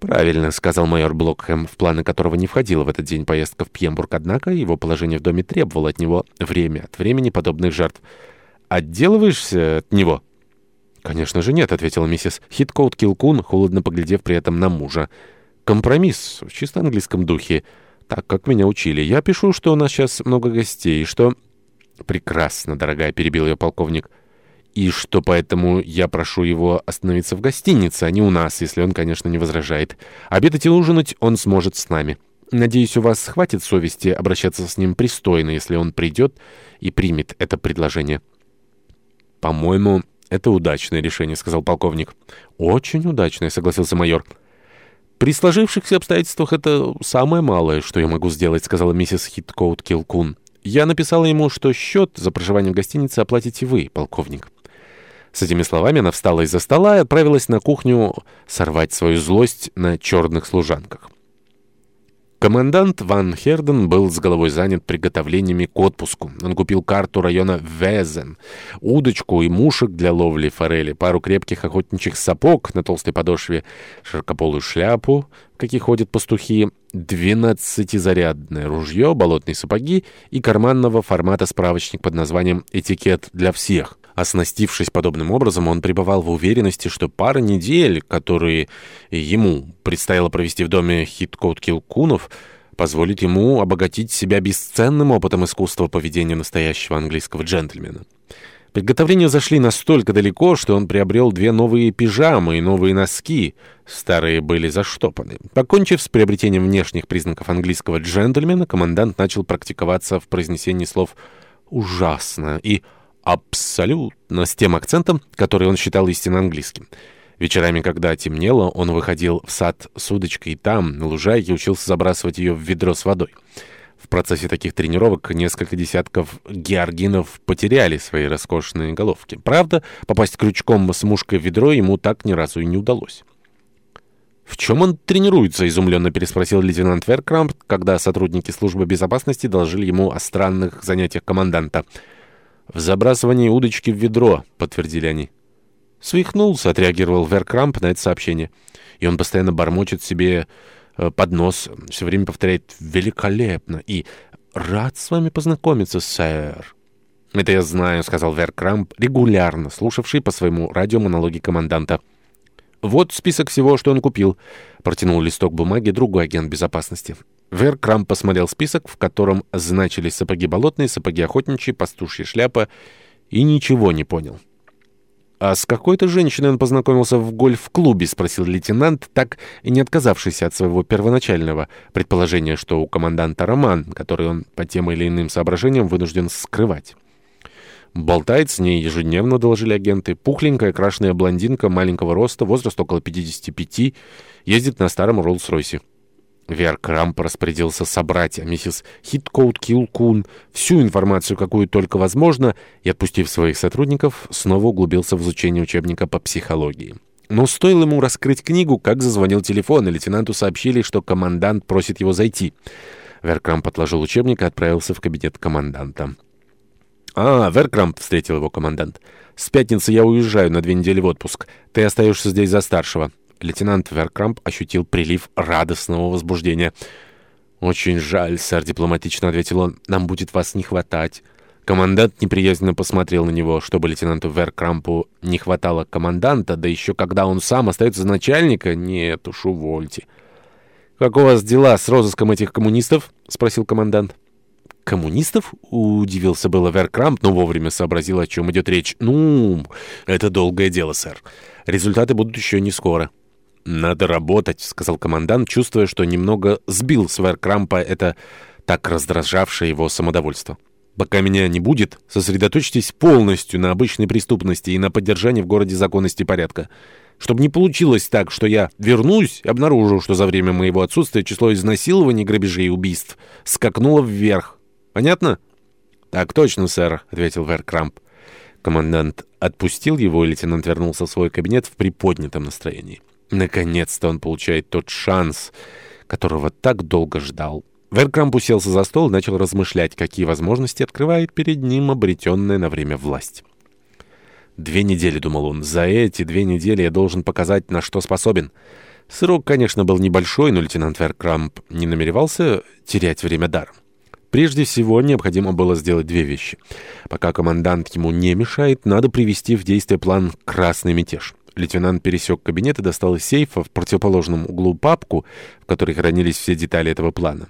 «Правильно», — сказал майор Блокхэм, в планы которого не входила в этот день поездка в Пьембург, однако его положение в доме требовало от него время от времени подобных жертв. «Отделываешься от него?» «Конечно же нет», — ответила миссис Хиткоут Килкун, холодно поглядев при этом на мужа. «Компромисс в чисто английском духе. Так, как меня учили. Я пишу, что у нас сейчас много гостей, и что...» «Прекрасно, дорогая», — перебил ее полковник и что поэтому я прошу его остановиться в гостинице, а не у нас, если он, конечно, не возражает. Обедать и ужинать он сможет с нами. Надеюсь, у вас хватит совести обращаться с ним пристойно, если он придет и примет это предложение». «По-моему, это удачное решение», — сказал полковник. «Очень удачное», — согласился майор. «При сложившихся обстоятельствах это самое малое, что я могу сделать», — сказала миссис Хиткоут Килкун. «Я написала ему, что счет за проживание в гостинице оплатите вы, полковник». С этими словами она встала из-за стола и отправилась на кухню сорвать свою злость на черных служанках. Командант Ван Херден был с головой занят приготовлениями к отпуску. Он купил карту района Везен, удочку и мушек для ловли форели, пару крепких охотничьих сапог на толстой подошве, широкополую шляпу, в какие ходят пастухи, двенадцатизарядное ружье, болотные сапоги и карманного формата справочник под названием «Этикет для всех». Оснастившись подобным образом, он пребывал в уверенности, что пара недель, которые ему предстояло провести в доме Хиткоут-Килкунов, позволит ему обогатить себя бесценным опытом искусства поведения настоящего английского джентльмена. Приготовления зашли настолько далеко, что он приобрел две новые пижамы и новые носки. Старые были заштопаны. Покончив с приобретением внешних признаков английского джентльмена, командант начал практиковаться в произнесении слов «ужасно» и «ужасно» абсолютно с тем акцентом, который он считал истинно английским. Вечерами, когда темнело, он выходил в сад с удочкой и там, на лужайке, учился забрасывать ее в ведро с водой. В процессе таких тренировок несколько десятков георгинов потеряли свои роскошные головки. Правда, попасть крючком с мушкой в ведро ему так ни разу и не удалось. «В чем он тренируется?» — изумленно переспросил лейтенант Веркрамп, когда сотрудники службы безопасности доложили ему о странных занятиях «Команданта». «В забрасывании удочки в ведро», — подтвердили они. «Свихнулся», — отреагировал Веркрамп на это сообщение. И он постоянно бормочет себе э, под нос, все время повторяет «великолепно» и «рад с вами познакомиться, сэр». «Это я знаю», — сказал Веркрамп, регулярно слушавший по своему радио монологи команданта. «Вот список всего, что он купил», — протянул листок бумаги другой агент безопасности. Вер Крам посмотрел список, в котором значились сапоги болотные, сапоги охотничьи, пастушья шляпа, и ничего не понял. «А с какой-то женщиной он познакомился в гольф-клубе?» — спросил лейтенант, так и не отказавшийся от своего первоначального предположения, что у команданта роман, который он по тем или иным соображениям вынужден скрывать. Болтает с ней ежедневно, доложили агенты. Пухленькая, крашеная блондинка, маленького роста, возраст около 55, ездит на старом Роллс-Ройсе. Веркрамп распорядился собрать а миссис Хиткоут Килкун всю информацию, какую только возможно, и, отпустив своих сотрудников, снова углубился в изучение учебника по психологии. Но стоило ему раскрыть книгу, как зазвонил телефон, и лейтенанту сообщили, что командант просит его зайти. Веркрамп отложил учебник и отправился в кабинет команданта. «А, Веркрамп», — встретил его командант, — «с пятницы я уезжаю на две недели в отпуск. Ты остаешься здесь за старшего» лейтенант Веркрамп ощутил прилив радостного возбуждения. «Очень жаль, сэр», — дипломатично ответил он, — «нам будет вас не хватать». Командант неприязненно посмотрел на него, чтобы лейтенанту Веркрампу не хватало команданта, да еще когда он сам остается начальника, нет уж, увольте. «Как у вас дела с розыском этих коммунистов?» — спросил командант. «Коммунистов?» — удивился было Веркрамп, но вовремя сообразил, о чем идет речь. «Ну, это долгое дело, сэр. Результаты будут еще не скоро». «Надо работать», — сказал командант, чувствуя, что немного сбил с Веркрампа это так раздражавшее его самодовольство. «Пока меня не будет, сосредоточьтесь полностью на обычной преступности и на поддержании в городе законности и порядка. Чтобы не получилось так, что я вернусь, и обнаружу, что за время моего отсутствия число изнасилований, грабежей и убийств скакнуло вверх. Понятно?» «Так точно, сэр», — ответил Веркрамп. Командант отпустил его, и лейтенант вернулся в свой кабинет в приподнятом настроении. Наконец-то он получает тот шанс, которого так долго ждал. Веркрамп уселся за стол и начал размышлять, какие возможности открывает перед ним обретенная на время власть. «Две недели», — думал он, — «за эти две недели я должен показать, на что способен». Срок, конечно, был небольшой, но лейтенант Веркрамп не намеревался терять время даром. Прежде всего, необходимо было сделать две вещи. Пока командант ему не мешает, надо привести в действие план «Красный мятеж». Лейтенант пересек кабинет и достал из сейфа в противоположном углу папку, в которой хранились все детали этого плана.